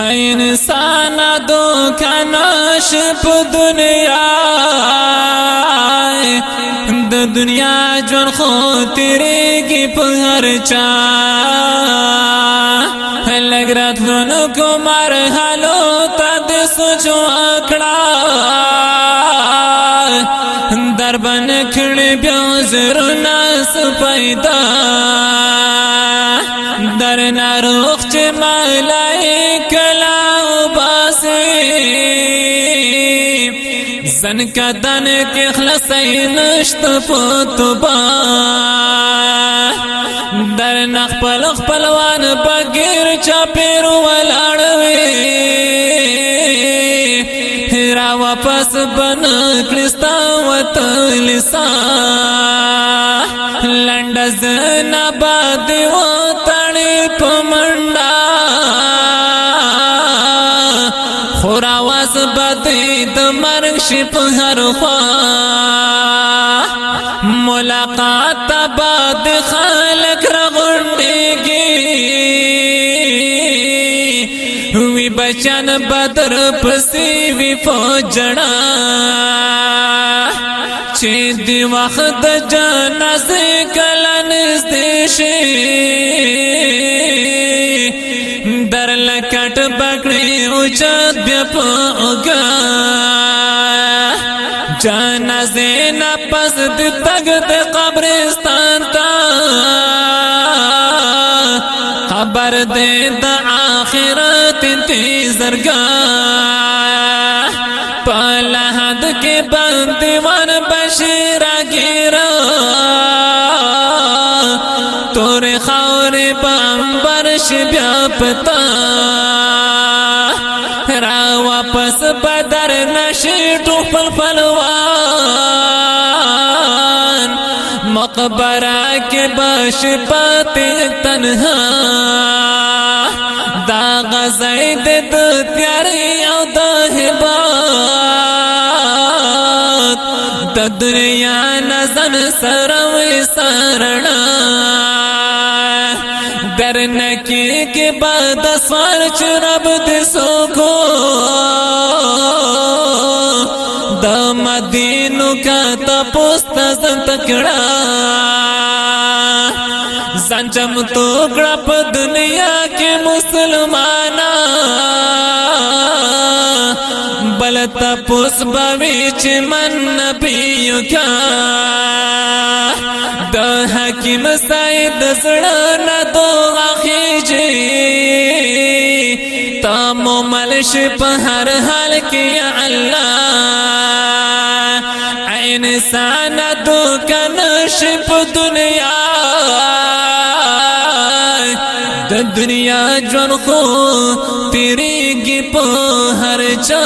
انسان دوکان شپ دنیا د دنیا جون خو تیرې کې په هر چا لګ راتلونو کو مرحلو تد سوچو اکړه دربن کړي بیا زر ناس پیدا در ناروخ چې مالا سن کدن کې خلاصې نشته پتبا در نخ خپل خپلوان بغیر چا پیر ولاړوي را واپس بن کړستا وتل سا لند زنا باد و تړ پمړ بدی د مرګ شي په هر خوا ملاقات باد خلق رغونډيږي وی بچن بدر پسې وی فوجنا چې دی وخت جنازه کله نږدې شي چاند بیا پوگا جانا زینا پسد تک دے قبرستان تا خبر دے دا آخرت زرگا پالا حد کے بندیوان بشیرا گیرا تور خور بام برش بیا پتا پس بدر نشی ٹوپل پلوان مقبرہ کے بش پاتے تنہا دا غزائی دے دو تیاری او دا حبات دا دنیا نظر سروی سارنا درنکی کے بعد سوار چرب دسو کو کا تپوس تزن تکڑا زن چم تو گڑپ دنیا کے مسلمانا بل تپوس بویچ من نبیو کا دا حکیم سائد زڑنا دو آخی جی تا موملش پہر حال کیا اللہ انسان تو کنش په دنیا د دنیا ژوند خو تیریږي په هر چا